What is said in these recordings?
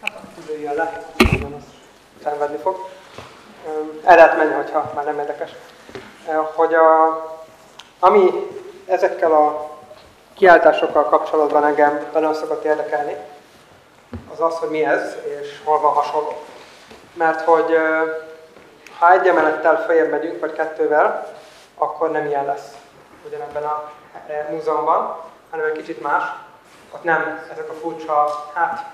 Hát, üljön le, szenvedni fog. El lehet menni, hogyha már nem érdekes. Hogy a, ami ezekkel a kiáltásokkal kapcsolatban engem nagyon szokott érdekelni, az az, hogy mi ez, és hol van hasonló. Mert hogy ha egy emelettel följebb megyünk, vagy kettővel, akkor nem ilyen lesz ugyanebben a múzeumban, hanem egy kicsit más. Ott nem ezek a furcsa, hát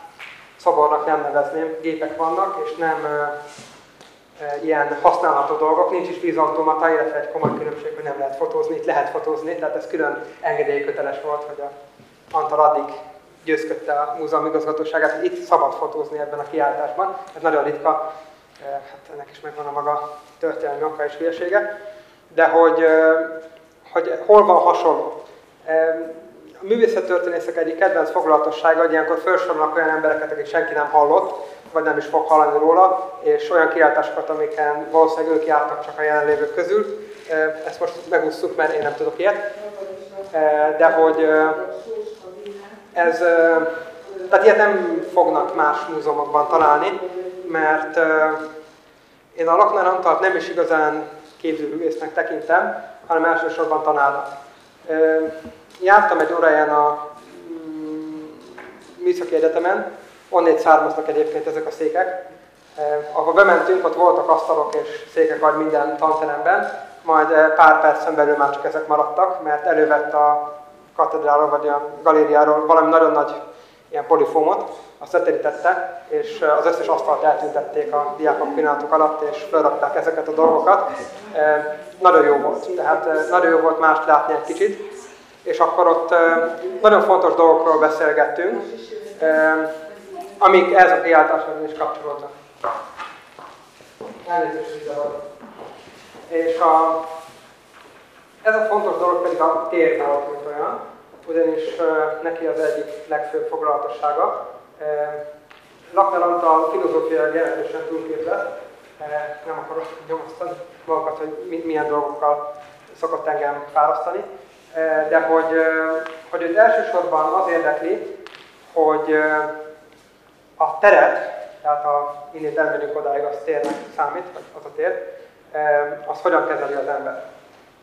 szobornak nem nevezném, gépek vannak, és nem e, e, ilyen használható dolgok, nincs is vízautomata, illetve egy komoly különbség, hogy nem lehet fotózni, itt lehet fotózni, tehát ez külön engedélyköteles volt, hogy a Antal addig győzködte a múzeum igazgatóságát, hogy itt szabad fotózni ebben a kiállításban. Ez nagyon ritka, hát ennek is megvan a maga történelmi oka és hülyesége. De hogy, hogy hol van hasonló. A művészettörténészek egyik kedvenc foglalatossága, hogy ilyenkor felsorolnak olyan embereket, akik senki nem hallott, vagy nem is fog hallani róla, és olyan kiáltásokat, amiken valószínűleg ők jártak csak a jelenlévők közül. Ezt most megúsztuk, mert én nem tudok ilyet. De hogy ez, tehát ilyet nem fognak más múzeumokban találni, mert én a Lakner Antalt nem is igazán képzőművésznek tekintem, hanem elsősorban tanárnak. Jártam egy óráján a mm, Műszaki Egyetemen, onnét származnak egyébként ezek a székek. Ahol bementünk, ott voltak asztalok és székek vagy minden tanteremben, majd pár percen belül már csak ezek maradtak, mert elővett a katedráról vagy a galériáról valami nagyon nagy ilyen polifómot, azt leterítette, és az összes asztalt eltüntették a diákok pillanatok alatt, és felrakták ezeket a dolgokat. Nagyon jó volt, tehát nagyon jó volt mást látni egy kicsit, és akkor ott nagyon fontos dolgokról beszélgettünk, amik ez a kiáltáshoz is kapcsolódnak. És a, ez a fontos dolog pedig a tér volt, mint olyan, ugyanis neki az egyik legfőbb foglalatossága. Lakner Antal filozófiai jelentősen túlképzett, nem akarok nyomasztani magukat, hogy milyen dolgokkal szokott engem fárasztani, de hogy, hogy őt elsősorban az érdekli, hogy a teret, tehát a innét elmegyünk odáig, az térnek számít, az a tér, az hogyan kezeli az ember.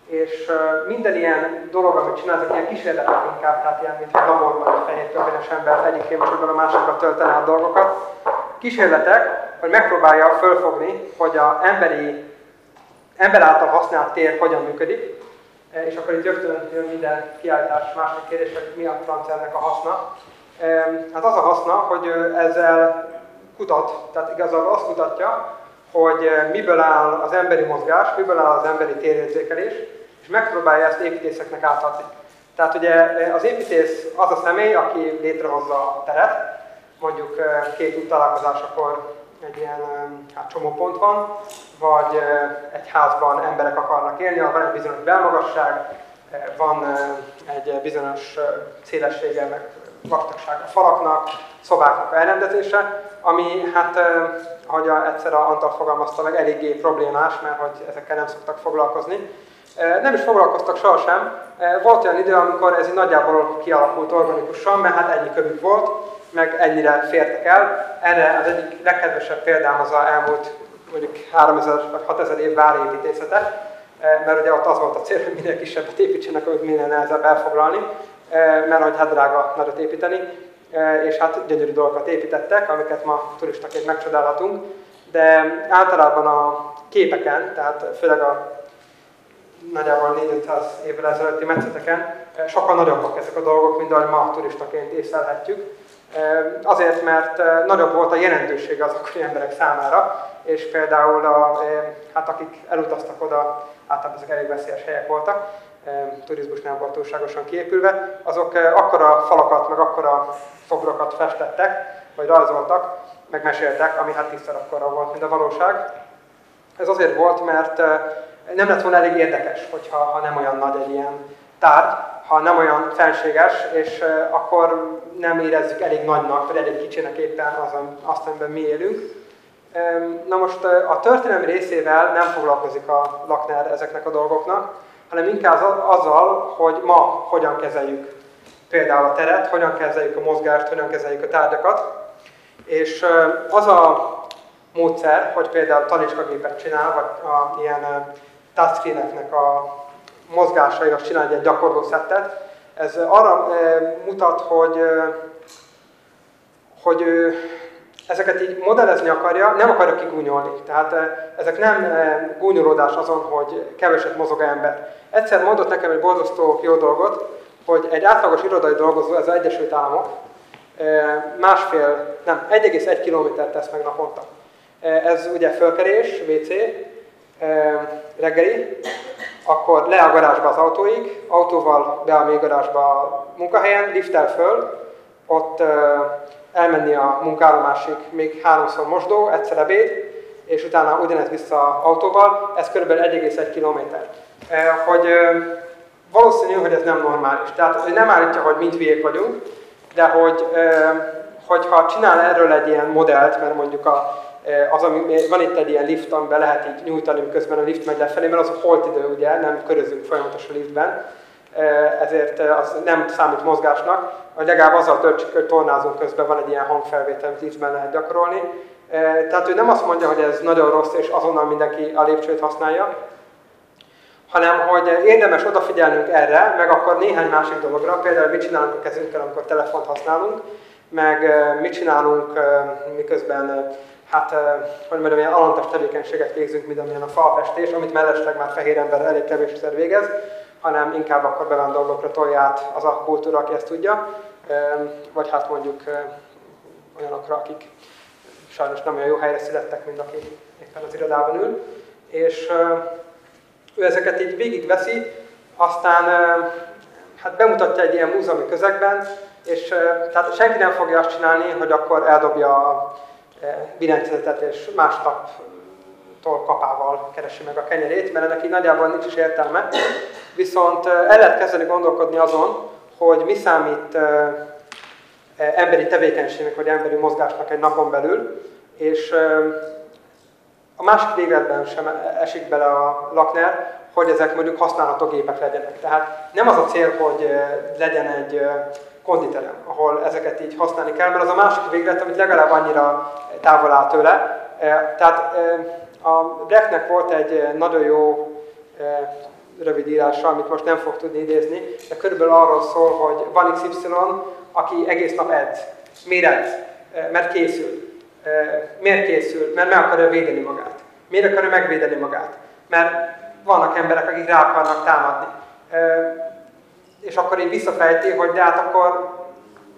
És minden ilyen dolog, amit csináltak, ilyen kísérletek inkább, tehát ilyen, mint a laborban egy fehér törvényes ember egyik képmosodban a másikra töltene a dolgokat. Kísérletek, hogy megpróbálja fölfogni, hogy a emberi, ember által használt tér hogyan működik, és akkor itt rögtön jön minden kiállítás második kérdés, hogy mi a francelnek a haszna. Hát az a haszna, hogy ezzel kutat, tehát igazából azt kutatja, hogy miből áll az emberi mozgás, miből áll az emberi térérzékelés, és megpróbálja ezt építészeknek átadni. Tehát ugye az építész az a személy, aki létrehozza a teret, mondjuk két út találkozásakor egy ilyen hát, csomópont van, vagy egy házban emberek akarnak élni, van egy bizonyos belmagasság, van egy bizonyos szélessége, meg vastagság a falaknak, szobáknak elrendezése, ami hát, ahogy egyszer a Antal fogalmazta meg, eléggé problémás, mert hogy ezekkel nem szoktak foglalkozni. Nem is foglalkoztak sohasem. Volt olyan idő, amikor ez nagyjából kialakult organikusan, mert hát ennyi kövük volt, meg ennyire fértek el. Erre az egyik legkedvesebb példám az a elmúlt mondjuk 3000 vagy 6000 év várépítészete, mert ugye ott az volt a cél, hogy minél kisebbet építsenek, hogy minél nehezebb elfoglalni, mert hogy hát drága nagyot építeni, és hát gyönyörű dolgokat építettek, amiket ma turistaként megcsodálhatunk, de általában a képeken, tehát főleg a nagyjából 400 évvel ezelőtti metszeteken sokkal nagyobbak ezek a dolgok, mint ahogy ma turistaként észlelhetjük. Azért, mert nagyobb volt a jelentőség az akkori emberek számára, és például a, hát akik elutaztak oda, általában ezek elég veszélyes helyek voltak, turizmus nem volt túlságosan kiépülve, azok akkora falakat, meg akkora szobrokat festettek, vagy rajzoltak, meg meséltek, ami hát tízszer akkora volt, mint a valóság. Ez azért volt, mert nem lett volna elég érdekes, hogyha ha nem olyan nagy egy ilyen tárgy, ha nem olyan felséges, és akkor nem érezzük elég nagynak, vagy elég kicsinek éppen az, azt, amiben mi élünk. Na most a történelmi részével nem foglalkozik a Lakner ezeknek a dolgoknak, hanem inkább azzal, hogy ma hogyan kezeljük például a teret, hogyan kezeljük a mozgást, hogyan kezeljük a tárgyakat. És az a módszer, hogy például talicskagépet csinál, vagy a ilyen touchscreeneknek a mozgásaival csinál egy gyakorló szettet, ez arra mutat, hogy, hogy ő ezeket így modellezni akarja, nem akarja kigúnyolni. Tehát ezek nem gúnyolódás azon, hogy keveset mozog ember. Egyszer mondott nekem egy borzasztó jó dolgot, hogy egy átlagos irodai dolgozó, ez az Egyesült Államok, másfél, nem, 1,1 kilométert tesz meg naponta. Ez ugye fölkerés, WC, reggeli, akkor le a garázsba az autóig, autóval be a még garázsba a munkahelyen, liftel föl, ott elmenni a munkállomásig még háromszor mosdó, egyszer ebéd, és utána ugyanez vissza autóval, ez kb. 1,1 km. Hogy valószínű, hogy ez nem normális. Tehát nem állítja, hogy mind hülyék vagyunk, de hogy, hogyha csinál erről egy ilyen modellt, mert mondjuk a, az, ami, van itt egy ilyen lift, amiben lehet így nyújtani, közben a lift megy lefelé, mert az a holt idő, ugye, nem körözünk folyamatosan a liftben, ezért az nem számít mozgásnak, vagy legalább azzal töltsük, hogy tornázunk közben van egy ilyen hangfelvétel, amit liftben lehet gyakorolni. Tehát ő nem azt mondja, hogy ez nagyon rossz, és azonnal mindenki a lépcsőt használja, hanem hogy érdemes odafigyelnünk erre, meg akkor néhány másik dologra, például mit csinálunk a kezünkkel, amikor telefont használunk, meg mit csinálunk miközben, hát, hogy mondjam, ilyen alantas tevékenységet végzünk, mint amilyen a falfestés, amit mellesleg már fehér ember elég kevésszer végez, hanem inkább akkor bevándorlókra tolja át az a kultúra, aki ezt tudja, vagy hát mondjuk olyanokra, akik sajnos nem olyan jó helyre születtek, mint aki éppen az irodában ül. És ő ezeket így végigveszi, aztán hát bemutatja egy ilyen múzeumi közegben, és tehát senki nem fogja azt csinálni, hogy akkor eldobja a billentyűzetet, és másnaptól kapával keresi meg a kenyerét, mert ennek így nagyjából nincs is értelme. Viszont el lehet kezdeni gondolkodni azon, hogy mi számít emberi tevékenységnek, vagy emberi mozgásnak egy napon belül, és a másik végletben sem esik bele a Lakner, hogy ezek mondjuk használható gépek legyenek. Tehát nem az a cél, hogy legyen egy konditerem, ahol ezeket így használni kell, mert az a másik véglet, amit legalább annyira távol áll tőle. Tehát a Brechtnek volt egy nagyon jó rövid írása, amit most nem fog tudni idézni, de körülbelül arról szól, hogy van XY, aki egész nap edz. Miért edz? Mert készül. Miért készül? Mert meg akarja védeni magát. Miért akarja megvédeni magát? Mert vannak emberek, akik rá akarnak támadni. És akkor így visszafejti, hogy de hát akkor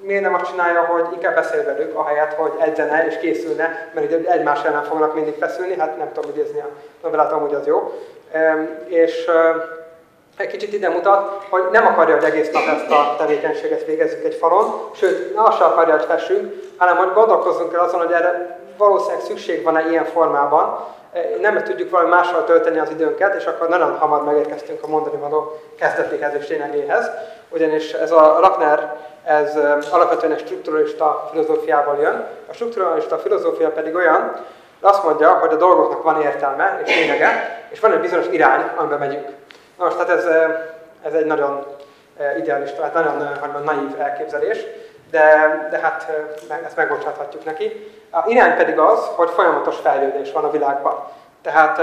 miért nem azt csinálja, hogy inkább beszél velük, ahelyett, hogy edzene és készülne, mert ugye egymás ellen fognak mindig feszülni, hát nem tudom idézni a novellát, amúgy az jó. És egy kicsit ide mutat, hogy nem akarja, hogy egész nap ezt a tevékenységet végezzük egy falon, sőt, nem azt sem akarja, hogy fessünk, hanem hogy gondolkozzunk el azon, hogy erre valószínűleg szükség van-e ilyen formában, nem tudjuk valami mással tölteni az időnket, és akkor nagyon hamar megérkeztünk a mondani való kezdetéhez és lényegéhez, ugyanis ez a Lakner, ez alapvetően egy strukturalista filozófiából jön. A strukturalista filozófia pedig olyan, azt mondja, hogy a dolgoknak van értelme és lényege, és van egy bizonyos irány, amiben megyünk. Na most, tehát ez, ez egy nagyon idealista, hát nagyon, nagyon naív elképzelés, de, de hát ezt megbocsáthatjuk neki. A irány pedig az, hogy folyamatos fejlődés van a világban. Tehát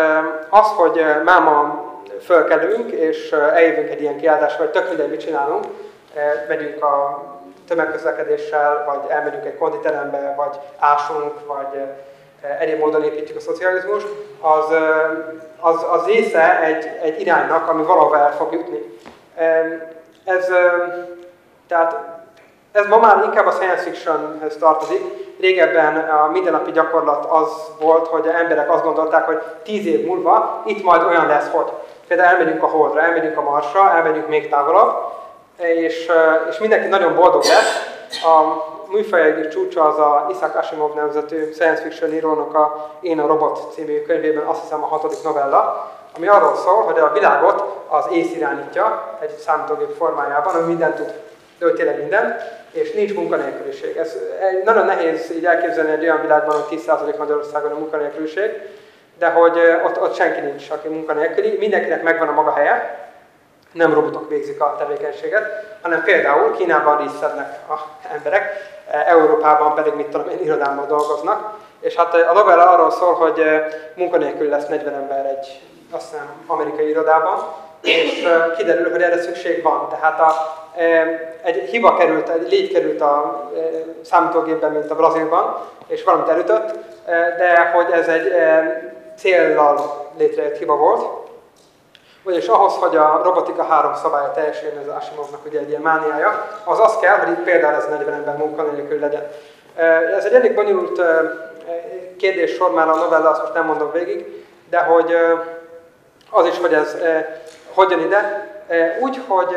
az, hogy máma fölkelünk, és eljövünk egy ilyen kiáldásra, vagy tök mindegy, mit csinálunk, megyünk a tömegközlekedéssel, vagy elmegyünk egy konditerembe, vagy ásunk, vagy egyéb módon építjük a szocializmust, az, az, az része egy, egy iránynak, ami valahol el fog jutni. Ez, tehát ez ma már inkább a science fictionhez tartozik. Régebben a mindennapi gyakorlat az volt, hogy az emberek azt gondolták, hogy tíz év múlva itt majd olyan lesz, hogy például elmegyünk a Holdra, elmegyünk a Marsra, elmegyünk még távolabb, és, és mindenki nagyon boldog lesz. A műfaj egyik csúcsa az a Isaac Asimov nevezetű science fiction írónak a Én a robot című könyvében azt hiszem a hatodik novella, ami arról szól, hogy a világot az ész irányítja egy számítógép formájában, ami mindent tud, ő tényleg minden, és nincs munkanélküliség. Ez egy, nagyon nehéz így elképzelni egy olyan világban, hogy 10% Magyarországon a munkanélküliség, de hogy ott, ott senki nincs, aki munkanélküli, mindenkinek megvan a maga helye, nem robotok végzik a tevékenységet, hanem például Kínában részszednek a emberek, Európában pedig, mit tudom én, irodámban dolgoznak. És hát a novella arról szól, hogy munkanélkül lesz 40 ember egy, azt hiszem, amerikai irodában, és kiderül, hogy erre szükség van. Tehát a, egy hiba került, egy légy került a számítógépben, mint a Brazilban, és valamit elütött, de hogy ez egy céllal létrejött hiba volt. Ugyanis ahhoz, hogy a robotika három szabálya teljesüljön, ez Asimovnak ugye egy ilyen mániája, az az kell, hogy itt például ez 40 ember munkanélkül legyen. Ez egy elég bonyolult kérdés sor már a novella, azt most nem mondom végig, de hogy az is, hogy ez hogy jön ide, úgy, hogy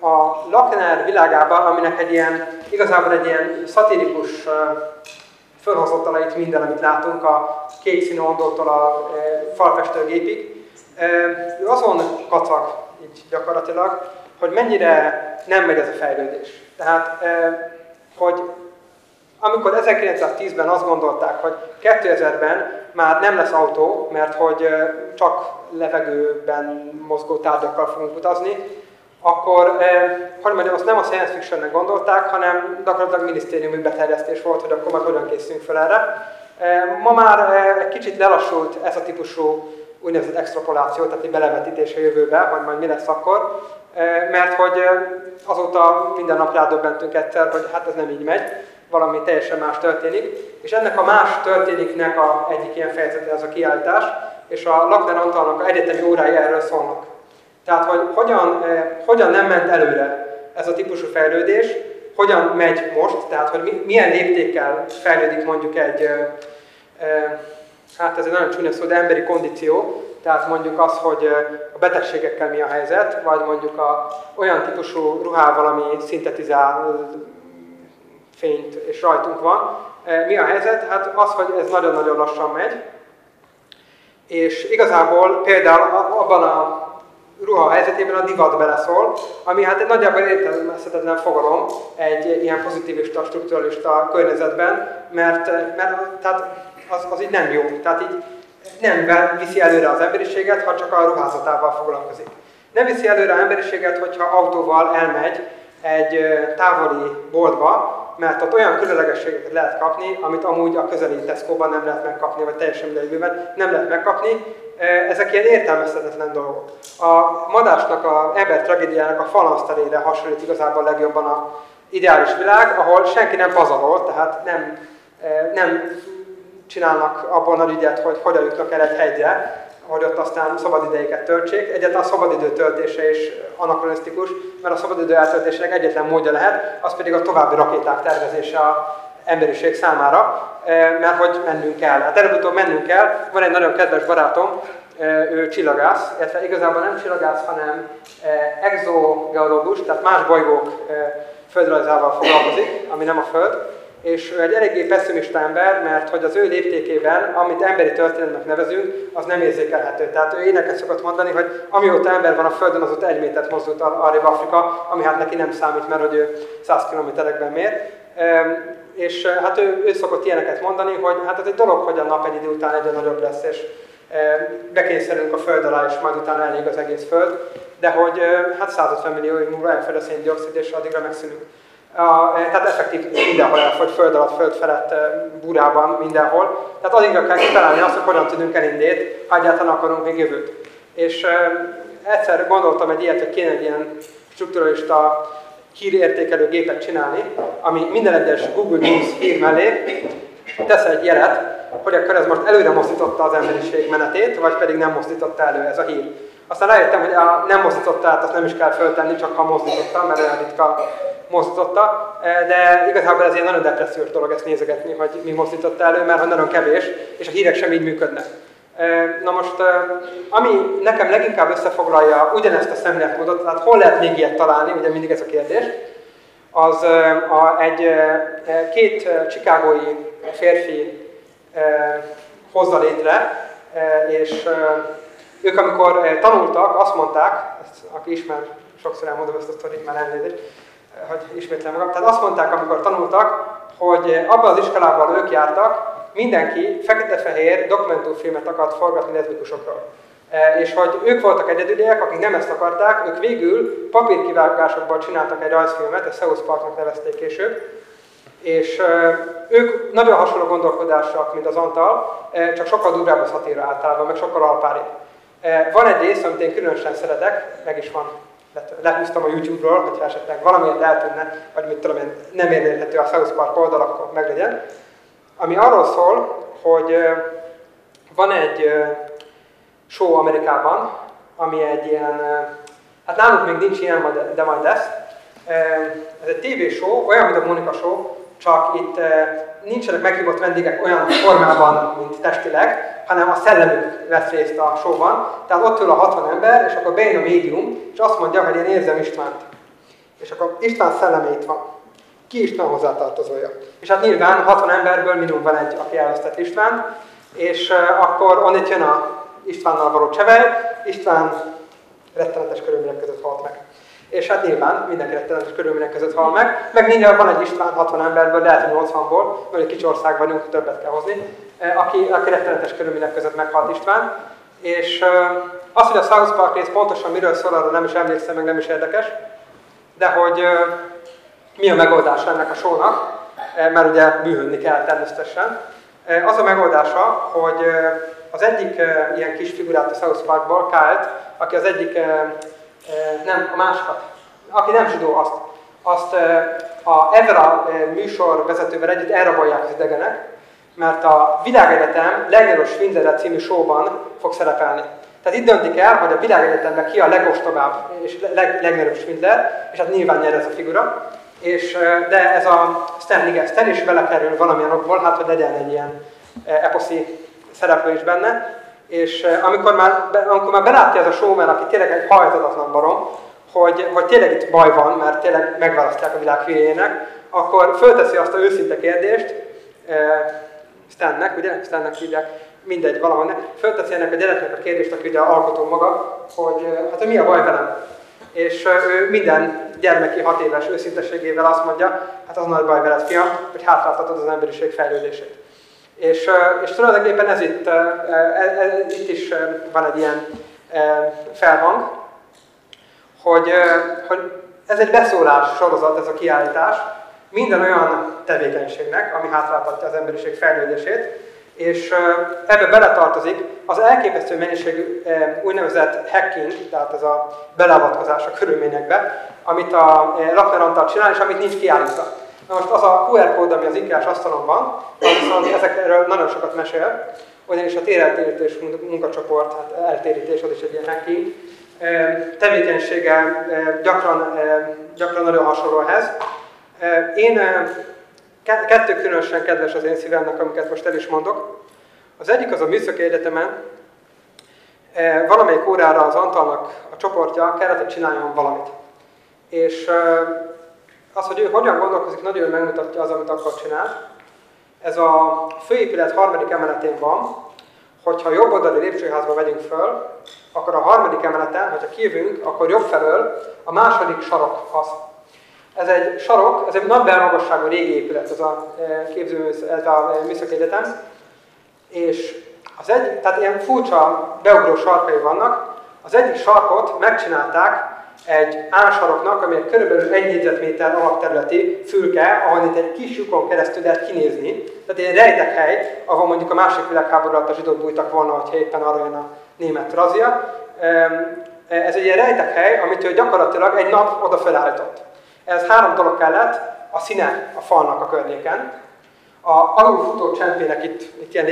a Lakener világában, aminek egy ilyen, igazából egy ilyen szatirikus fölhozott itt minden, amit látunk, a kék színű ondótól a falfestőgépig, ő azon kacag így gyakorlatilag, hogy mennyire nem megy ez a fejlődés. Tehát, hogy amikor 1910-ben azt gondolták, hogy 2000-ben már nem lesz autó, mert hogy csak levegőben mozgó tárgyakkal fogunk utazni, akkor, hogy mondjam, azt nem a science fictionnek gondolták, hanem gyakorlatilag minisztériumi beterjesztés volt, hogy akkor már hogyan készülünk fel erre. Ma már egy kicsit lelassult ez a típusú úgynevezett extrapoláció, tehát egy belevetítés a jövőbe, hogy majd mi lesz akkor, mert hogy azóta minden nap rádöbbentünk egyszer, hogy hát ez nem így megy, valami teljesen más történik, és ennek a más történiknek a egyik ilyen fejezete ez a kiállítás, és a Lakner Antalnak a egyetemi órái erről szólnak. Tehát, hogy hogyan, eh, hogyan nem ment előre ez a típusú fejlődés, hogyan megy most, tehát, hogy milyen léptékkel fejlődik mondjuk egy, eh, eh, hát ez egy nagyon csúnya szó, de emberi kondíció, tehát mondjuk az, hogy a betegségekkel mi a helyzet, vagy mondjuk a, olyan típusú ruhával, ami szintetizál fényt és rajtunk van. Mi a helyzet? Hát az, hogy ez nagyon-nagyon lassan megy, és igazából például abban a ruha helyzetében a divat beleszól, ami hát egy nagyjából értelmezhetetlen fogalom egy ilyen pozitivista, strukturalista környezetben, mert, mert tehát az, az így nem jó. Tehát így nem viszi előre az emberiséget, ha csak a ruházatával foglalkozik. Nem viszi előre az emberiséget, hogyha autóval elmegy egy távoli boltba, mert ott olyan különlegességeket lehet kapni, amit amúgy a közeli Tesco-ban nem lehet megkapni, vagy teljesen idejűben nem lehet megkapni. Ezek ilyen értelmezhetetlen dolgok. A madásnak, a ember tragédiának a falanszterére hasonlít igazából legjobban a ideális világ, ahol senki nem pazarol, tehát nem, nem csinálnak abban a ügyet, hogy hogyan jutnak el egy hegyre, hogy ott aztán szabadidejéket töltsék. Egyáltalán a szabadidő töltése is anakronisztikus, mert a szabadidő eltöltésének egyetlen módja lehet, az pedig a további rakéták tervezése a emberiség számára, eh, mert hogy mennünk kell. Hát előbb-utóbb mennünk kell. Van egy nagyon kedves barátom, eh, ő csillagász, illetve igazából nem csillagász, hanem eh, exogeológus, tehát más bolygók földrajzával foglalkozik, ami nem a Föld, és ő egy eléggé pessimista ember, mert hogy az ő léptékében, amit emberi történetnek nevezünk, az nem érzékelhető. Tehát ő éneket szokott mondani, hogy amióta ember van a Földön, azóta egy métert mozdult arrébb Afrika, ami hát neki nem számít, mert hogy ő 100 kilométerekben mér. És hát ő, ő szokott ilyeneket mondani, hogy hát ez egy dolog, hogy a nap egy idő után egyre nagyobb lesz, és bekényszerülünk a Föld alá, és majd utána elég az egész Föld, de hogy hát 150 millió év múlva elfed a széndiokszid, és addigra megszűnünk. A, tehát effektív mindenhol elfogy, föld alatt, föld felett, burában, mindenhol. Tehát addigra kell kitalálni azt, hogy hogyan tudunk elindét, ha egyáltalán akarunk még jövőt. És uh, egyszer gondoltam egy ilyet, hogy kéne egy ilyen strukturalista hírértékelő gépet csinálni, ami minden egyes Google News hír mellé tesz egy jelet, hogy akkor ez most előre mozdította az emberiség menetét, vagy pedig nem mozdította elő ez a hír. Aztán rájöttem, hogy a nem mozdította át, azt nem is kell föltenni, csak ha mozdította, mert olyan ritka mozdította, eh, de igazából ez egy nagyon depressziós dolog ezt nézegetni, hogy mi mozdította elő, mert nagyon kevés, és a hírek sem így működnek. Eh, na most, eh, ami nekem leginkább összefoglalja ugyanezt a szemléletmódot, tehát hol lehet még ilyet találni, ugye mindig ez a kérdés, az a, egy két csikágói férfi hozza létre, és ők amikor tanultak, azt mondták, ezt, aki ismer, sokszor elmondom ezt a sztorit, már elnézést, hogy ismétlem magam. Tehát azt mondták, amikor tanultak, hogy abban az iskolában, ők jártak, mindenki fekete-fehér dokumentumfilmet akart forgatni leszbikusokról. És hogy ők voltak egyedüliek, akik nem ezt akarták, ők végül papírkivágásokból csináltak egy rajzfilmet, ezt South Parknak nevezték később, és ők nagyon hasonló gondolkodásak, mint az Antal, csak sokkal durvább a szatíra általában, meg sokkal alpári. Van egy rész, amit én különösen szeretek, meg is van, lehúztam a YouTube-ról, hogyha esetleg valamiért eltűnne, vagy mit tudom én, nem érhető a South Park oldal, akkor meglegyen. Ami arról szól, hogy van egy show Amerikában, ami egy ilyen, hát nálunk még nincs ilyen, de majd lesz. Ez egy TV show, olyan, mint a Monika show, csak itt nincsenek meghívott vendégek olyan formában, mint testileg, hanem a szellemük vesz részt a showban. Tehát ott ül a 60 ember, és akkor bejön a médium, és azt mondja, hogy én érzem Istvánt. És akkor István szellemét van. Ki István hozzátartozója. És hát nyilván 60 emberből minimum van egy, aki elvesztett István, és akkor onnét jön a Istvánnal való csevej, István rettenetes körülmények között halt meg. És hát nyilván mindenki rettenetes körülmények között hal meg, meg mindjárt van egy István 60 emberből, lehet, hogy 80-ból, mert egy kicsi ország vagyunk, többet kell hozni, aki, aki rettenetes körülmények között meghalt István. És az, hogy a South Park rész pontosan miről szól, arra nem is emlékszem, meg nem is érdekes, de hogy mi a megoldás ennek a sónak, mert ugye bűhődni kell természetesen. Az a megoldása, hogy az egyik ilyen kis figurát a South Parkból, Kyle, aki az egyik, nem, a másikat, aki nem zsidó, azt, azt a Evra műsor vezetővel együtt elrabolják az idegenek, mert a Világegyetem legnagyobb Schwindler című showban fog szerepelni. Tehát itt döntik el, hogy a világegyetemben ki a legostobább és leg, legnagyobb Schwindler, és hát nyilván nyer ez a figura. És, de ez a Stan, igen, Stan is belekerül valamilyen okból, hát hogy legyen egy ilyen eposzi szereplő is benne. És amikor már, amikor már belátja ez a showman, aki tényleg egy hajtatatlan barom, hogy, hogy tényleg itt baj van, mert tényleg megválasztják a világ hülyének, akkor fölteszi azt a őszinte kérdést, Stannek, ugye? Stannek hívják, mindegy, valahol fölteszi ennek a gyereknek a kérdést, aki ugye alkotó maga, hogy hát mi a baj velem? És ő minden gyermeki hat éves őszinteségével azt mondja, hát az nagy baj veled, fiam, hogy hátráltatod az emberiség fejlődését. És, és tulajdonképpen ez itt, ez, itt is van egy ilyen felhang, hogy, hogy ez egy beszólás sorozat, ez a kiállítás, minden olyan tevékenységnek, ami hátráltatja az emberiség fejlődését, és ebbe beletartozik az elképesztő mennyiségű úgynevezett hacking, tehát ez a beleavatkozás a körülményekbe, amit a Lakner Antal csinál, és amit nincs kiállítva. Na most az a QR kód, ami az IKEA-s asztalon van, viszont ezekről nagyon sokat mesél, ugyanis a téreltérítés munkacsoport, hát eltérítés, az is egy ilyen hacking, tevékenysége gyakran, gyakran nagyon hasonló ehhez. Én kettő különösen kedves az én szívemnek, amiket most el is mondok. Az egyik az a Műszaki Egyetemen, valamelyik órára az Antalnak a csoportja kellett, hogy csináljon valamit. És az, hogy ő hogyan gondolkozik, nagyon megmutatja az, amit akar csinál. Ez a főépület harmadik emeletén van, hogyha jobb oldali lépcsőházba vegyünk föl, akkor a harmadik emeleten, hogyha kijövünk, akkor jobb felől a második sarok az. Ez egy sarok, ez egy nagy belmagasságú régi épület, ez a e, képző, ez a e, műszaki egyetem, és az egy, tehát ilyen furcsa beugró sarkai vannak, az egyik sarkot megcsinálták egy ásaroknak, ami egy kb. 1 négyzetméter alapterületi fülke, ahol itt egy kis lyukon keresztül lehet kinézni. Tehát egy rejtek hely, ahol mondjuk a másik világháború alatt a zsidók bújtak volna, hogyha éppen arra jön a német razia. Ez egy ilyen rejtek hely, amit ő gyakorlatilag egy nap oda felállított. Ez három dolog kellett, a színe a falnak a környéken, a alulfutó csempének itt, itt ilyen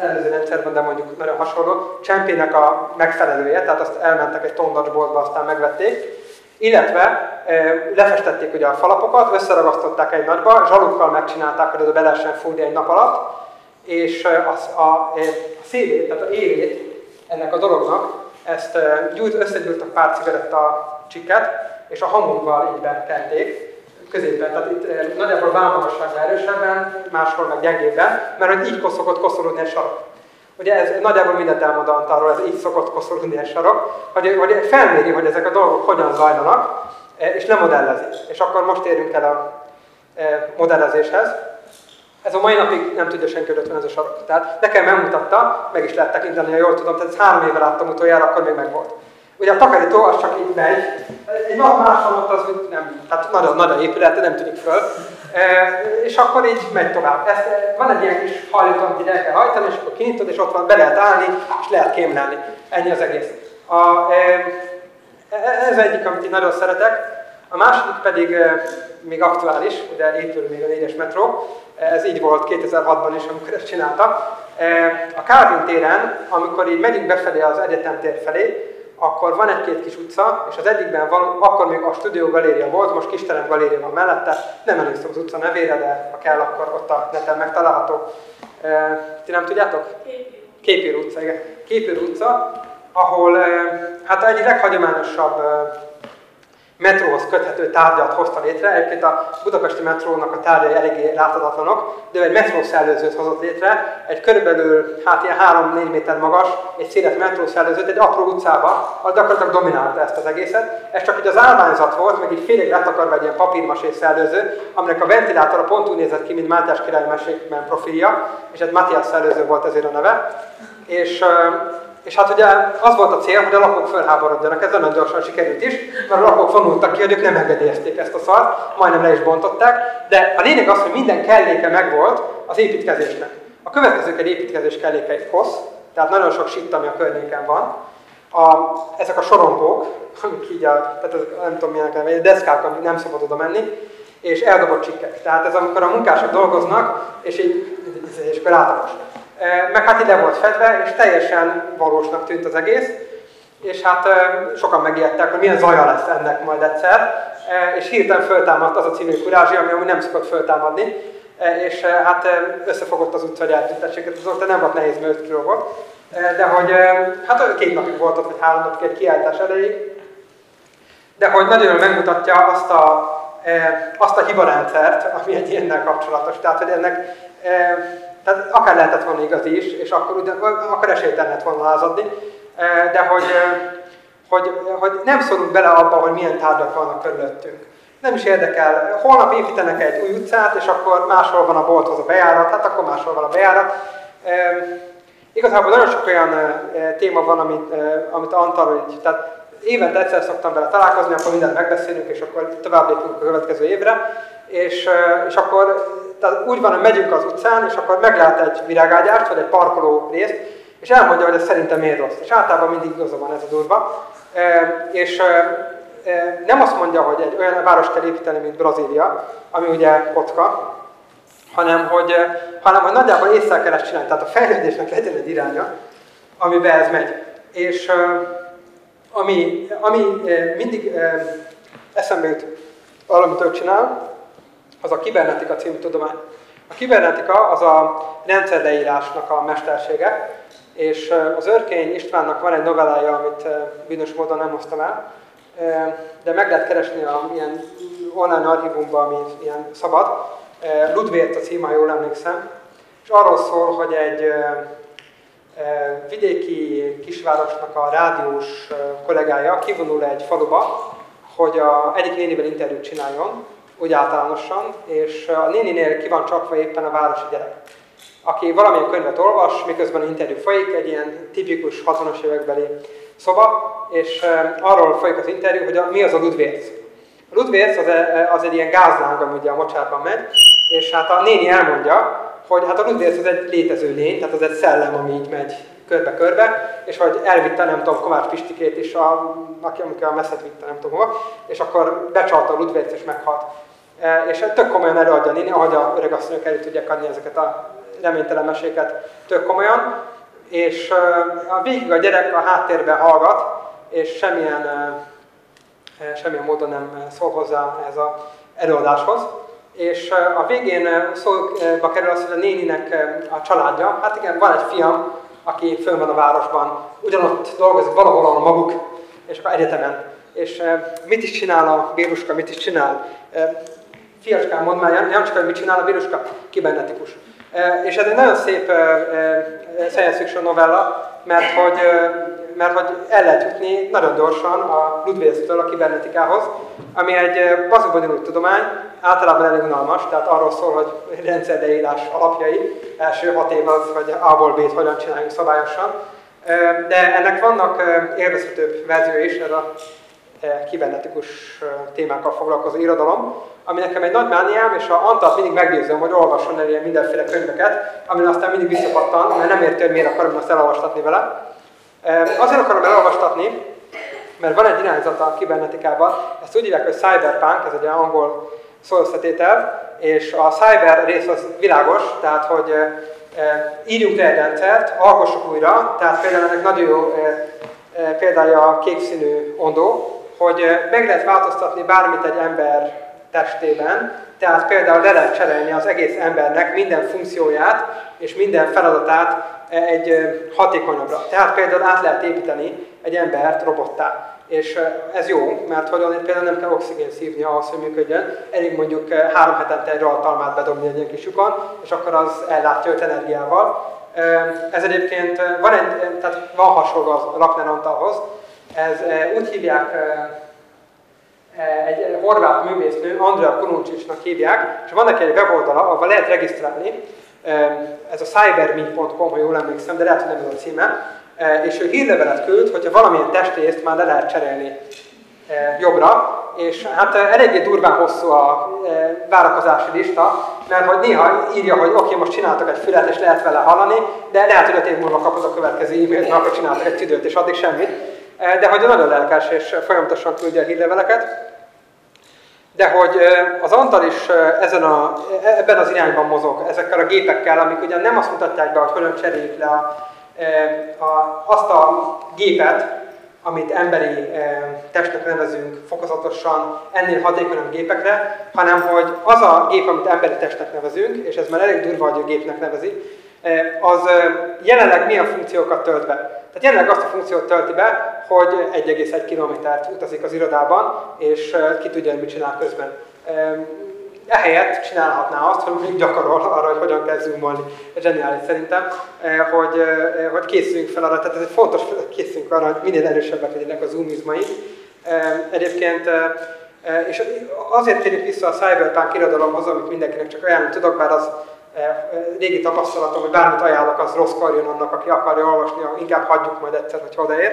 előző rendszerben, de mondjuk nagyon hasonló, csempének a megfelelője, tehát azt elmentek egy tondacsboltba, aztán megvették, illetve lefestették ugye a falapokat, összeragasztották egy nagyba, zsalukkal megcsinálták, hogy ez a lehessen fúrni egy nap alatt, és az, a, a, a szélét, tehát a érét ennek a dolognak, ezt gyújt, összegyújtottak pár cigaretta csikket, és a hamunkval így bekenték, középen, tehát itt nagyjából válmagasságban erősebben, máshol meg gyengébben, mert hogy így szokott koszorúdni egy sarok. Ugye ez nagyjából mindent elmond arról, ez így szokott koszorúdni egy sarok, hogy, hogy felméri, hogy ezek a dolgok hogyan zajlanak, és lemodellezi. És akkor most érünk el a modellezéshez. Ez a mai napig nem tudja senki, hogy ez a sarok. Tehát nekem megmutatta, meg is lehet tekinteni, ha jól tudom, tehát ezt három éve láttam utoljára, akkor még megvolt. Ugye a takarító az csak így megy, egy nap máson ott az nem, tehát nagy, nagy a épület, nem tűnik föl. E, és akkor így megy tovább. Ezt, van egy ilyen kis hajlító, amit el kell hajtani, és akkor kinyitod, és ott van, be lehet állni, és lehet kémlelni. Ennyi az egész. A, e, ez egyik, amit én nagyon szeretek. A második pedig e, még aktuális, ugye épül még a négyes metró. Ez így volt 2006-ban is, amikor ezt csináltak. A Calvin téren, amikor így megyünk befelé az egyetem tér felé, akkor van egy-két kis utca, és az egyikben van, akkor még a stúdió galéria volt, most kisterem galéria van mellette, nem emlékszem az utca nevére, de ha kell, akkor ott a neten megtalálható. E, ti nem tudjátok? Képír utca, igen. Képír utca, ahol e, hát egyik leghagyományosabb e, metróhoz köthető tárgyat hozta létre. Egyébként a budapesti metrónak a tárgyai eléggé láthatatlanok, de egy metrószellőzőt hozott létre, egy körülbelül hát ilyen 3-4 méter magas, egy széles metrószellőzőt egy apró utcába, az gyakorlatilag dominálta ezt az egészet. Ez csak így az állványzat volt, meg így félig letakarva egy ilyen papírmasé szellőző, aminek a ventilátora pont úgy nézett ki, mint Mátyás király mesékben profilja, és ez Matthias szellőző volt ezért a neve. És és hát ugye az volt a cél, hogy a lakók felháborodjanak, ez nagyon gyorsan sikerült is, mert a lakók vonultak ki, hogy ők nem engedélyezték ezt a szart, majdnem le is bontották, de a lényeg az, hogy minden kelléke megvolt az építkezésnek. A következők egy építkezés kelléke egy kosz, tehát nagyon sok sitt, ami a környéken van. A, ezek a sorompók, amik így a, tehát ez, nem tudom milyenek, vagy deszkák, amik nem szabad oda menni, és eldobott csikkek. Tehát ez amikor a munkások dolgoznak, és így, és akkor átaposnak meg hát ide volt fedve, és teljesen valósnak tűnt az egész, és hát sokan megijedtek, hogy milyen zaja lesz ennek majd egyszer, és hirtelen föltámadt az a civil kurázsi, ami amúgy nem szokott föltámadni, és hát összefogott az utca, hogy eltüntessék, ez ott nem volt nehéz, mert 5 kiló volt, de hogy hát két napig volt ott, vagy három napig egy kiállítás elejéig, de hogy nagyon megmutatja azt a, azt a hibarendszert, ami egy ilyennel kapcsolatos. Tehát, hogy ennek tehát akár lehetett volna igaz is, és akkor, ugyan, akkor esélytelen lett volna lázadni, de hogy, hogy, hogy nem szorunk bele abba, hogy milyen tárgyak vannak körülöttünk. Nem is érdekel. Holnap építenek egy új utcát, és akkor máshol van a bolthoz a bejárat, hát akkor máshol van a bejárat. Igazából nagyon sok olyan téma van, amit, amit Antal, hogy, tehát évente egyszer szoktam vele találkozni, akkor mindent megbeszélünk, és akkor tovább lépünk a következő évre, és, és akkor tehát úgy van, hogy megyünk az utcán, és akkor meglát egy virágágyást, vagy egy parkoló részt, és elmondja, hogy ez szerintem miért rossz. És általában mindig igaza van ez a durva. E, és e, nem azt mondja, hogy egy olyan város kell építeni, mint Brazília, ami ugye kocka, hanem hogy, hanem hogy nagyjából észre kell ezt csinálni. Tehát a fejlődésnek legyen egy iránya, amiben ez megy. És ami, ami mindig eszembe jut arra, amit ő csinál, az a kibernetika című tudomány. A kibernetika az a rendszerleírásnak a mestersége, és az Örkény Istvánnak van egy novellája, amit bizonyos módon nem hoztam el, de meg lehet keresni a ilyen online archívumban, ami ilyen szabad. Ludvért a címa, jól emlékszem, és arról szól, hogy egy vidéki kisvárosnak a rádiós kollégája kivonul egy faluba, hogy a, egyik nénivel interjút csináljon, úgy általánosan, és a néninél ki van csapva éppen a városi gyerek, aki valamilyen könyvet olvas, miközben interjú folyik, egy ilyen tipikus 60-as évekbeli szoba, és arról folyik az interjú, hogy a, mi az a Ludwérz. A Ludwérz az, e, az egy ilyen gázláng, ami ugye a mocsárban megy, és hát a néni elmondja, hogy hát a Ludwérz az egy létező lény, tehát az egy szellem, ami így megy körbe-körbe, és hogy elvitte, nem tudom, Kovács Pistikét is, a, aki amikor a messzet vitte, nem tudom hova, és akkor becsalta a Ludwérz és meghalt. E, és tök komolyan előadja Nini, ahogy a öregasszonyok elő tudják adni ezeket a reménytelen meséket tök komolyan, és e, a végig a gyerek a háttérben hallgat, és semmilyen, e, semmilyen módon nem szól hozzá ez a előadáshoz. És a végén szóba kerül az, hogy a néninek a családja, hát igen, van egy fiam, aki fönn van a városban, ugyanott dolgozik valahol a maguk, és akkor egyetemen. És mit is csinál a Béruska, mit is csinál? Fiacskám, mondd már, Jancska, hogy mit csinál a víruska? Kibernetikus. És ez egy nagyon szép science fiction novella, mert hogy, mert hogy el lehet jutni nagyon gyorsan a Ludwigstől a kibernetikához, ami egy bazibonyolult tudomány, általában elég unalmas, tehát arról szól, hogy rendszerleírás alapjai, első hat év az, hogy A-ból B-t hogyan csináljunk szabályosan. De ennek vannak élvezhetőbb verzió is, ez a kibernetikus témákkal foglalkozó irodalom, ami nekem egy nagy mániám, és a Antalt mindig meggyőzöm, hogy olvasson el ilyen mindenféle könyveket, amin aztán mindig visszapattan, mert nem érti, hogy miért akarom azt elolvastatni vele. Azért akarom elolvastatni, mert van egy irányzata a kibernetikában, ezt úgy hívják, hogy cyberpunk, ez egy angol szóösszetétel, és a cyber rész az világos, tehát hogy írjunk le egy rendszert, alkossuk újra, tehát például ennek nagyon jó példája a kék színű ondó, hogy meg lehet változtatni bármit egy ember testében, tehát például le lehet cserélni az egész embernek minden funkcióját és minden feladatát egy hatékonyabbra. Tehát például át lehet építeni egy embert robottá. És ez jó, mert hogy például nem kell oxigén szívni ahhoz, hogy működjön. Elég mondjuk három hetente egy rohatalmát bedobni egy kis lyukon, és akkor az ellátja őt energiával. Ez egyébként van egy, tehát van hasonló a Laknerontalhoz. Ez úgy hívják egy horvát művésznő, Andrea Kununcsicsnak hívják, és van neki egy weboldala, ahol lehet regisztrálni, ez a cyberme.com, ha jól emlékszem, de lehet, hogy nem ez a címe, és ő hírlevelet küld, hogyha valamilyen testrészt már le lehet cserélni jobbra, és hát eléggé durván hosszú a várakozási lista, mert hogy néha írja, hogy oké, most csináltak egy fület, és lehet vele hallani, de lehet, hogy öt év múlva kapod a következő e-mailt, mert akkor csináltak egy tüdőt, és addig semmit. De hogy nagyon lelkes, és folyamatosan küldje a hírleveleket. De hogy az Antal is ezen a, ebben az irányban mozog, ezekkel a gépekkel, amik ugye nem azt mutatják be, hogy hogyan cseréljük le a, a, azt a gépet, amit emberi testnek nevezünk fokozatosan ennél hatékonyabb gépekre, hanem hogy az a gép, amit emberi testnek nevezünk, és ez már elég durva, hogy a gépnek nevezi, az jelenleg milyen funkciókat tölt be. Tehát jelenleg azt a funkciót tölti be, hogy 1,1 kilométert utazik az irodában, és ki tudja, mit csinál közben. Ehelyett csinálhatná azt, hogy még gyakorol arra, hogy hogyan kell zoomolni. Zseniális szerintem, hogy, hogy készüljünk fel arra, tehát ez egy fontos, hogy készüljünk arra, hogy minél erősebbek legyenek a zoomizmai. Egyébként, és azért térjük vissza a cyberpunk irodalomhoz, amit mindenkinek csak ajánlani tudok, bár az régi tapasztalatom, hogy bármit ajánlok, az rossz karjon annak, aki akarja olvasni, inkább hagyjuk majd egyszer, hogy odaér.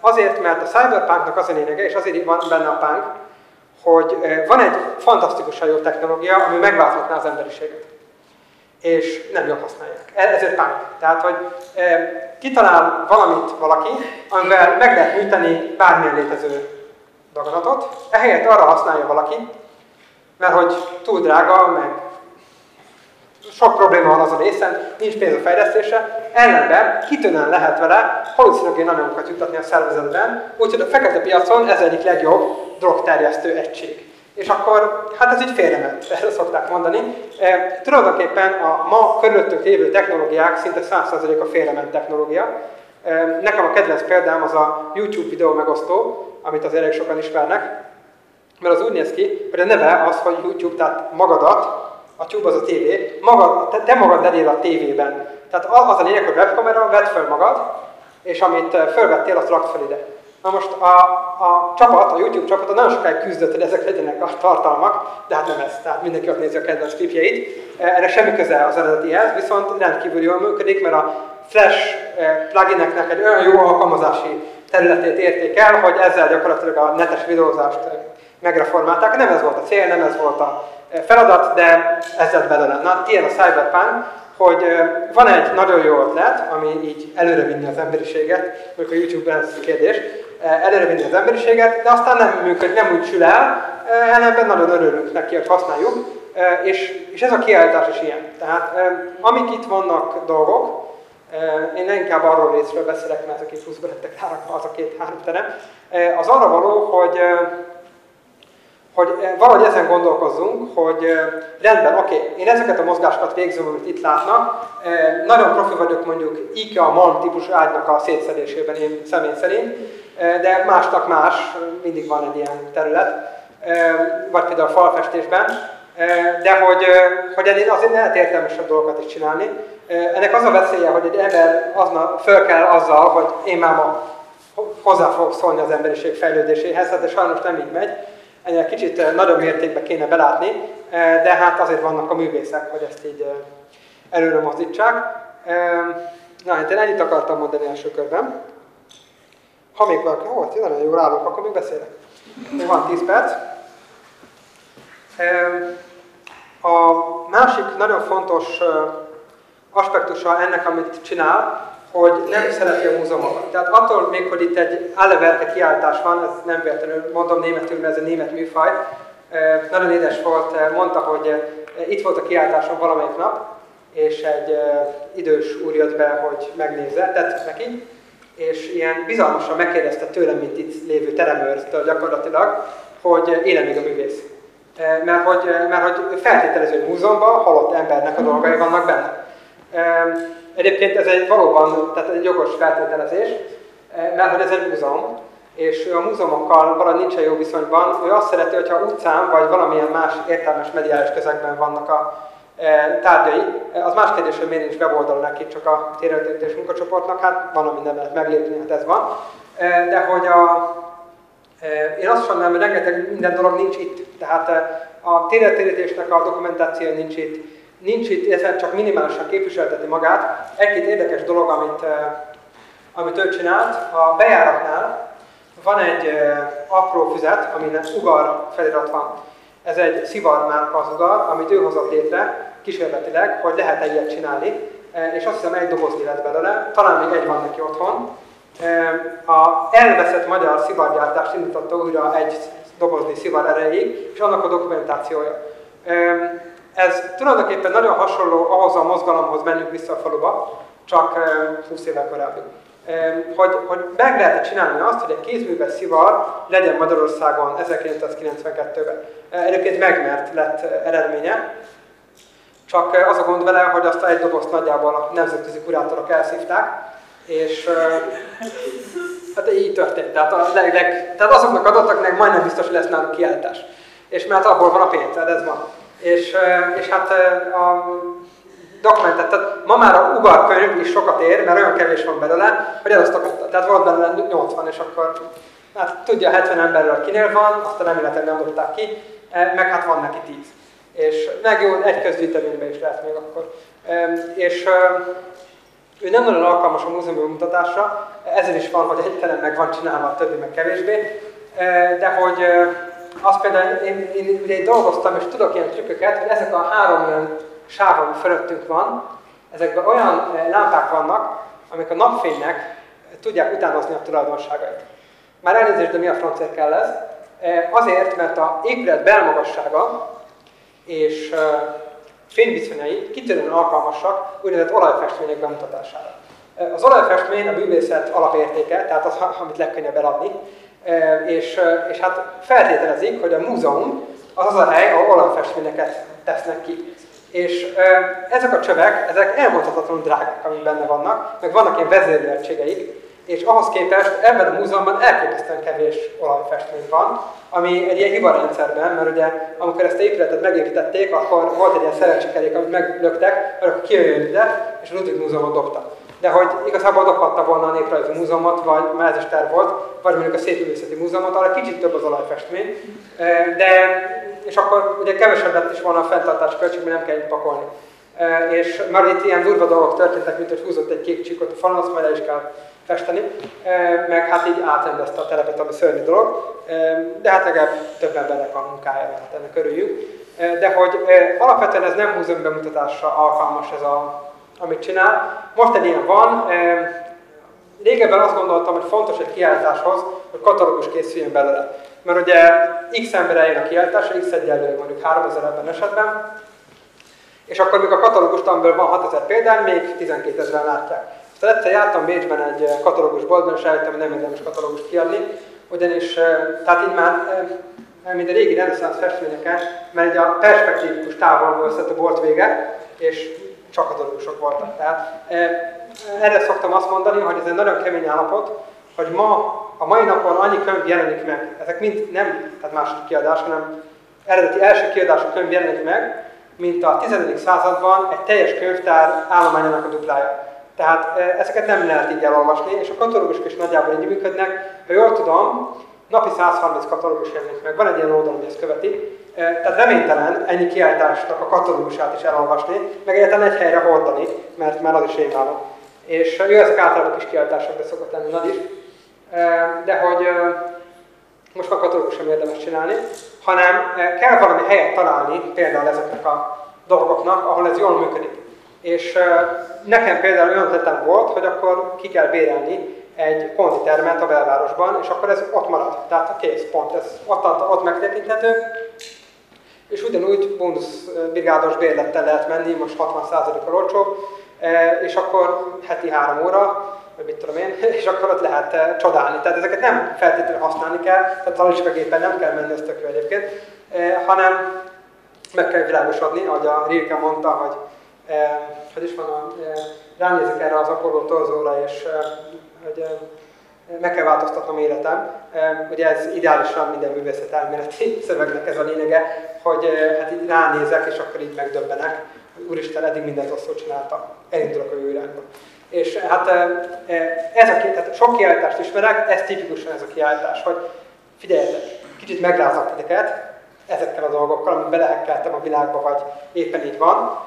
Azért, mert a cyberpunknak az a lényege, és azért van benne a punk, hogy van egy fantasztikusan jó technológia, ami megválthatná az emberiséget. És nem jól használják. E, ezért punk. Tehát, hogy kitalál valamit valaki, amivel meg lehet műteni bármilyen létező daganatot, ehelyett arra használja valaki, mert hogy túl drága, meg sok probléma van azon részen, nincs pénz a fejlesztése, ellenben kitűnően lehet vele halucinogén anyagokat jutatni a szervezetben, úgyhogy a fekete piacon ez egyik legjobb drogterjesztő egység. És akkor, hát ez így félrement, erre szokták mondani. E, tulajdonképpen a ma körülöttünk lévő technológiák szinte 100% a félrement technológia. E, nekem a kedvenc példám az a YouTube videó megosztó, amit azért elég sokan ismernek, mert az úgy néz ki, hogy a neve az, hogy YouTube, tehát magadat, a tube az a tévé, magad, te, te magad legyél a tévében. Tehát az a lényeg, hogy webkamera, vedd fel magad, és amit fölvettél, azt rakd fel ide. Na most a, a csapat, a YouTube csapat nagyon sokáig küzdött, hogy ezek legyenek a tartalmak, de hát nem ez, tehát mindenki ott nézi a kedvenc klipjeit. Erre semmi köze az eredetihez, viszont rendkívül jól működik, mert a Flash plugineknek egy olyan jó alkalmazási területét érték el, hogy ezzel gyakorlatilag a netes videózást megreformálták. Nem ez volt a cél, nem ez volt a feladat, de ez lett belőle. Na, ilyen a Cyberpunk, hogy van egy nagyon jó ötlet, ami így előrevinni az emberiséget, mondjuk a YouTube-ben ez kérdés, előrevinni az emberiséget, de aztán nem működik, nem úgy sül el, ellenben nagyon örülünk neki, hogy használjuk, és, és ez a kiállítás is ilyen. Tehát amik itt vannak dolgok, én inkább arról részről beszélek, mert akik 20 lettek az a két-három terem, az arra való, hogy hogy eh, valahogy ezen gondolkozzunk, hogy eh, rendben, oké, okay, én ezeket a mozgásokat végzem, amit itt látnak, eh, nagyon profi vagyok mondjuk IKEA MAN típusú ágynak a szétszedésében én személy szerint, de másnak más, mindig van egy ilyen terület, vagy például a falfestésben. De hogy, hogy ennél azért lehet értelmesebb dolgokat is csinálni. Ennek az a veszélye, hogy egy ember azna, föl kell azzal, hogy én már ma hozzá fogok szólni az emberiség fejlődéséhez, hát de sajnos nem így megy. Ennél kicsit nagyobb mértékben kéne belátni, de hát azért vannak a művészek, hogy ezt így előre mozdítsák. Na, hát én ennyit akartam mondani első körben. Ha még valaki, ó, hát nagyon jól állok, akkor még beszélek. Még van 10 perc. A másik nagyon fontos aspektusa ennek, amit csinál, hogy nem szereti a múzeumokat. Tehát attól még, hogy itt egy Alleverte kiáltás van, ez nem véletlenül mondom németül, mert ez egy német műfaj, nagyon édes volt, mondta, hogy itt volt a kiáltáson valamelyik nap, és egy idős úr jött be, hogy megnézze, tetszett neki, és ilyen bizalmasan megkérdezte tőlem, mint itt lévő teremőrtől gyakorlatilag, hogy éle még a művész. Mert hogy, mert hogy feltételező múzeumban halott embernek a dolgai vannak benne. Egyébként ez egy valóban, tehát egy jogos feltételezés, mert hogy ez egy múzeum, és ő a múzeumokkal valahogy nincsen jó viszonyban. Ő azt szereti, hogyha utcán vagy valamilyen más értelmes mediális közegben vannak a tárgyai. Az más kérdés, hogy miért nincs weboldalon neki csak a térelődés munkacsoportnak, hát van, ami nem lehet meglépni, hát ez van. De hogy a, én azt mondanám, hogy rengeteg minden dolog nincs itt. Tehát a téreltérítésnek a dokumentáció nincs itt, nincs itt, illetve csak minimálisan képviselteti magát. Egy-két érdekes dolog, amit, amit ő csinált, a bejáratnál van egy apró füzet, aminek ugar felirat van. Ez egy szivar márka az ugar, amit ő hozott létre kísérletileg, hogy lehet-e ilyet csinálni, és azt hiszem egy dobozni lett belőle, talán még egy van neki otthon. A elveszett magyar szivargyártást indította újra egy dobozni szivar erejéig, és annak a dokumentációja. Ez tulajdonképpen nagyon hasonló ahhoz a mozgalomhoz menjünk vissza a faluba, csak 20 évvel korábbi. Hogy, hogy meg lehet csinálni azt, hogy egy kézműves szivar legyen Magyarországon 1992-ben. Egyébként megmert lett eredménye, csak az a gond vele, hogy azt egy dobozt nagyjából a nemzetközi kurátorok elszívták, és hát így történt. Tehát, a leg, leg, tehát azoknak adottak, meg majdnem biztos, hogy lesz náluk kiállítás. És mert abból van a pénz, tehát ez van. És, és hát a dokumentet, tehát ma már a ugar könyv is sokat ér, mert olyan kevés van belőle, hogy elosztok, tehát volt belőle 80, és akkor hát tudja 70 emberről kinél van, azt a reméleten nem dobták ki, meg hát van neki 10. És meg jó, egy közgyűjteményben is lehet még akkor. És ő nem nagyon alkalmas a múzeumi mutatásra, ezért is van, hogy egy terem meg van csinálva, többi meg kevésbé. De hogy azt például én, én ugye dolgoztam, és tudok ilyen trükköket, hogy ezek a három ilyen sáv, ami fölöttünk van, ezekben olyan lámpák vannak, amik a napfénynek tudják utánozni a tulajdonságait. Már elnézést, de mi a francia kell ez? Azért, mert a épület belmagassága és fényviszonyai kitűnően alkalmasak úgynevezett olajfestmények bemutatására. Az olajfestmény a művészet alapértéke, tehát az, amit legkönnyebb eladni, és, és hát feltételezik, hogy a múzeum az az a hely, ahol olajfestményeket tesznek ki. És ezek a csövek, ezek elmondhatatlanul drágák, amik benne vannak, meg vannak ilyen vezérlőegységeik, és ahhoz képest ebben a múzeumban elképesztően kevés olajfestmény van, ami egy ilyen hibarendszerben, mert ugye amikor ezt a épületet megépítették, akkor volt egy ilyen szerencsekerék, amit meglöktek, akkor kijöjjön ide, és a Ludwig Múzeumot dobta. De hogy igazából dobhatta volna a Néprajzi Múzeumot, vagy terv volt, vagy mondjuk a Szépművészeti Múzeumot, arra kicsit több az olajfestmény, de, és akkor ugye kevesebbet is volna a fenntartás költség, mert nem kell itt pakolni. És már itt ilyen durva dolgok történtek, mint hogy húzott egy kék csíkot a falon, azt majd el is kell festeni, meg hát így átrendezte a telepet, ami szörnyű dolog, de hát legalább több embernek a munkája, hát ennek örüljük. De hogy alapvetően ez nem múzeum bemutatásra alkalmas ez a, amit csinál. Most egy ilyen van, régebben azt gondoltam, hogy fontos egy kiállításhoz, hogy katalógus készüljön belőle. Mert ugye x ember eljön a kiállításra, x egyenlő mondjuk 3000 ebben esetben, és akkor még a katalógus, amiből van 6000 példány, még 12 ezeren látják. Aztán egyszer jártam Bécsben egy eh, katalógus boltban, és rájöttem, hogy nem érdemes katalógust kiadni, ugyanis, eh, tehát így már, eh, mint a régi reneszánsz festményeken, mert egy a perspektívikus távolból összett a bolt vége, és csak katalógusok voltak. Tehát erre szoktam azt mondani, hogy ez egy nagyon kemény állapot, hogy ma, a mai napon annyi könyv jelenik meg, ezek mind nem tehát második kiadás, hanem eredeti első kiadású könyv jelenik meg, mint a 10. században egy teljes könyvtár állományának a duplája. Tehát ezeket nem lehet így elolvasni, és a katalógusok is nagyjából így működnek. Ha jól tudom, napi 130 katalógus jelenik meg. Van egy ilyen oldal, ami ezt követi. Tehát reménytelen ennyi kiállításnak a katalógusát is elolvasni, meg egyáltalán egy helyre hordani, mert már az is rémálom. És jó, ezek általában kis kiállítások, de szokott lenni nagy is. De hogy most a katalógus sem érdemes csinálni, hanem kell valami helyet találni például ezeknek a dolgoknak, ahol ez jól működik. És nekem például olyan tettem volt, hogy akkor ki kell bérelni egy konditermet a belvárosban, és akkor ez ott marad. Tehát a kész, pont, ez ott, ott megtekinthető. És ugyanúgy bónuszbrigádos bérlettel lehet menni, most 60%-kal olcsóbb, és akkor heti három óra, vagy mit tudom én, és akkor ott lehet csodálni. Tehát ezeket nem feltétlenül használni kell, tehát a gépen nem kell menni, ez tök jó egyébként, hanem meg kell világosodni, ahogy a Rilke mondta, hogy hogy is van, a, ránézek erre az Apollo torzóra, és hogy meg kell változtatnom életem. Ugye ez ideálisan minden művészet elméleti szövegnek ez a lényege, hogy hát így ránézek, és akkor így megdöbbenek, hogy úristen, eddig mindent rosszul csináltam, elindulok a jó. És hát ez a, tehát sok kiállítást ismerek, ez tipikusan ez a kiállítás, hogy figyeljetek, kicsit megrázak titeket ezekkel a dolgokkal, amit belehekkeltem a világba, vagy éppen így van.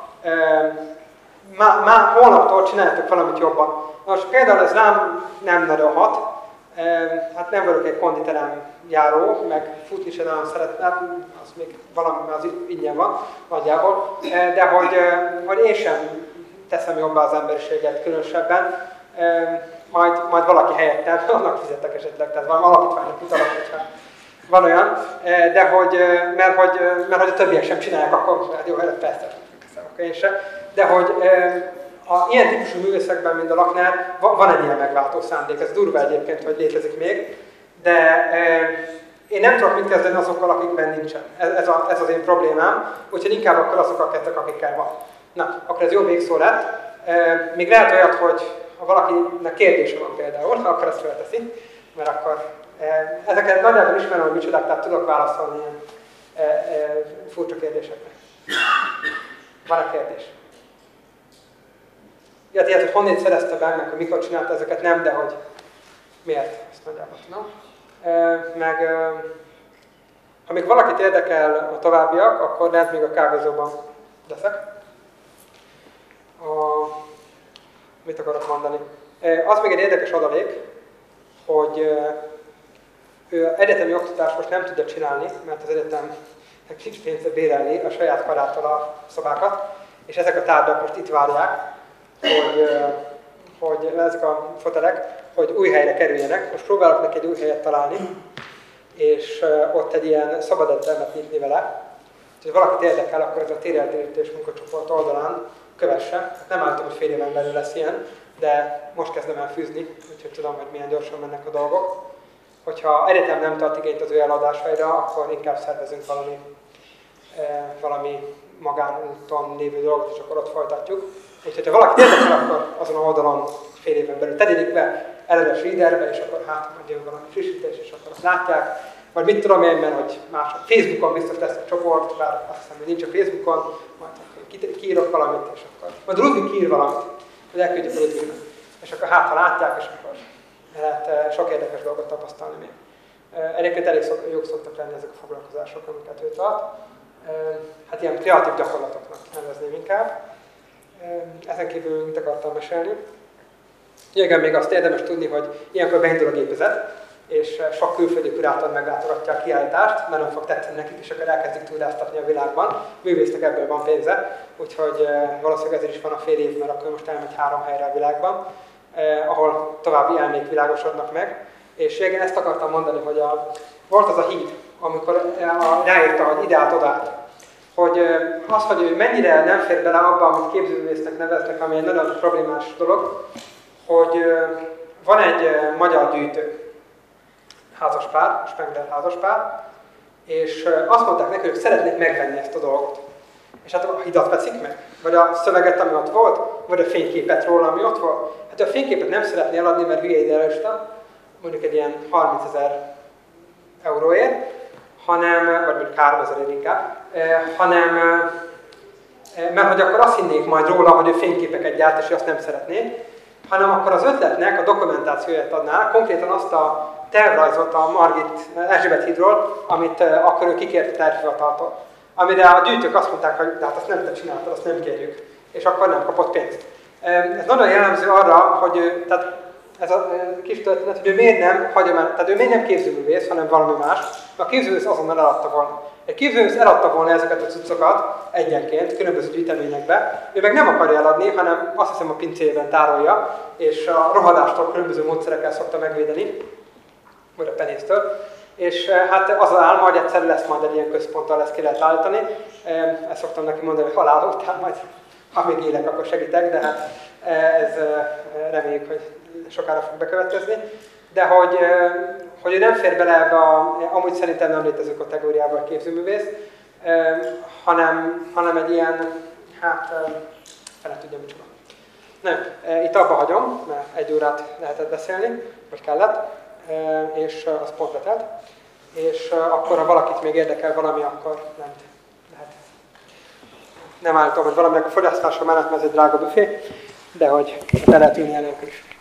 Már, már holnaptól csináljátok valamit jobban. Most például ez rám nem nagyon hat, hát nem vagyok egy konditerem járó, meg futni sem nagyon szeretem, az még valami az ingyen van nagyjából, de hogy, hogy én sem teszem jobbá az emberiséget különösebben, majd, majd valaki helyettem, annak fizetek esetleg, tehát valami alapítványnak utalak, hogyha van olyan, de hogy, mert hogy, mert hogy a többiek sem csinálják, akkor hát jó, persze, akkor én sem. De hogy a ilyen típusú művészekben, mint a Lakner, van egy ilyen megváltó szándék. Ez durva egyébként, hogy létezik még, de én nem tudok mit kezdeni azokkal, akikben nincsen. Ez, a, ez az én problémám, úgyhogy inkább akkor azokkal kezdek, akikkel van. Na, akkor ez jó végszó lett. Még lehet olyat, hogy ha valakinek kérdése van például, akkor ezt felteszi, mert akkor ezeket nagyjából ismerem, hogy micsodák, tehát tudok válaszolni ilyen furcsa kérdésekre. Van-e kérdés? Ja, tehát, hogy honnét szerezte be, meg hogy mikor csinálta ezeket, nem, de hogy miért, ezt nagyjából tudom. Meg ha még valakit érdekel a továbbiak, akkor lehet még a kávézóban leszek. A, mit akarok mondani? Az még egy érdekes adalék, hogy ő egyetemi oktatást most nem tudja csinálni, mert az egyetem pénze bérelni a saját karától a szobákat, és ezek a tárgyak most itt várják, hogy, hogy ezek a fotelek, hogy új helyre kerüljenek. Most próbálok neki egy új helyet találni, és ott egy ilyen szabad egyetlemet nyitni vele. Ha valakit érdekel, akkor ez a téreltérítés munkacsoport oldalán kövesse. Hát nem állítom, hogy fél éven belül lesz ilyen, de most kezdem el fűzni, úgyhogy tudom, hogy milyen gyorsan mennek a dolgok. Hogyha egyetem nem tart igényt az ő eladásaira, akkor inkább szervezünk valami, valami magánúton lévő dolgot, és akkor ott folytatjuk. Úgyhogy ha valaki érdekel, akkor azon a oldalon fél éven belül tegyék be LLS readerbe, és akkor hát jön valami frissítés, és akkor azt látják. Vagy mit tudom én, mert hogy más Facebookon biztos lesz egy csoport, bár azt hiszem, hogy nincs a Facebookon, majd kiírok valamit, és akkor majd Ludwig kiír valamit, hogy elküldjük a Ludwignak. És akkor hát, ha látják, és akkor lehet eh, sok érdekes dolgot tapasztalni még. Eh, egyébként elég szok, jók szoktak lenni ezek a foglalkozások, amiket ő tart. Eh, hát ilyen kreatív gyakorlatoknak nevezném inkább. Ezen kívül mit akartam mesélni? Igen, még azt érdemes tudni, hogy ilyenkor beindul a gépezet, és sok külföldi kurátor meglátogatja a kiállítást, mert nem fog tetszeni nekik, és akkor elkezdik túráztatni a világban. Művésznek ebből van pénze, úgyhogy valószínűleg ezért is van a fél év, mert akkor most elmegy három helyre a világban, eh, ahol további elmék világosodnak meg. És igen, ezt akartam mondani, hogy a, volt az a híd, amikor a, ráírta, hogy ideált odát, hogy az, hogy mennyire nem fér bele abba, amit képzőművésznek neveznek, ami egy nagyon problémás dolog, hogy van egy magyar gyűjtő, házaspár, Spengler házaspár, és azt mondták neki, hogy szeretnék megvenni ezt a dolgot. És hát a hidat veszik meg? Vagy a szöveget, ami ott volt? Vagy a fényképet róla, ami ott volt? Hát a fényképet nem szeretné eladni, mert hülye ide mondjuk egy ilyen 30 ezer euróért, hanem, vagy mondjuk 3000 inkább, hanem mert hogy akkor azt hinnék majd róla, hogy ő fényképeket gyárt, és azt nem szeretné, hanem akkor az ötletnek a dokumentációját adná, konkrétan azt a tervrajzot a Margit Erzsébet hídról, amit akkor ő kikért a tervhivataltól. Amire a gyűjtők azt mondták, hogy de hát azt nem te csináltad, azt nem kérjük. És akkor nem kapott pénzt. Ez nagyon jellemző arra, hogy tehát ez a kis történet, hogy ő miért nem hagyomány, tehát ő miért nem képzőművész, hanem valami más. A képzőművész azonnal eladta volna. Egy képzőművész eladta volna ezeket a cuccokat egyenként, különböző gyűjteményekbe. Ő meg nem akarja eladni, hanem azt hiszem a pincében tárolja, és a rohadástól különböző módszerekkel szokta megvédeni, vagy a penésztől. És hát az az álma, hogy egyszer lesz majd egy ilyen központtal, lesz ki lehet állítani. Ezt szoktam neki mondani, hogy halál után majd, ha még élek, akkor segítek, de hát ez reméljük, hogy sokára fog bekövetkezni, de hogy, hogy nem fér bele ebbe a, amúgy szerintem nem létező kategóriába a képzőművész, hanem, hanem egy ilyen, hát, fel tudja micsoda. Nem, itt abba hagyom, mert egy órát lehetett beszélni, vagy kellett, és az pont betelt. És akkor, ha valakit még érdekel valami, akkor nem lehet. Nem állítom, hogy valaminek a fogyasztása mellett, mert ez egy drága büfé, de hogy be lehet ülni is.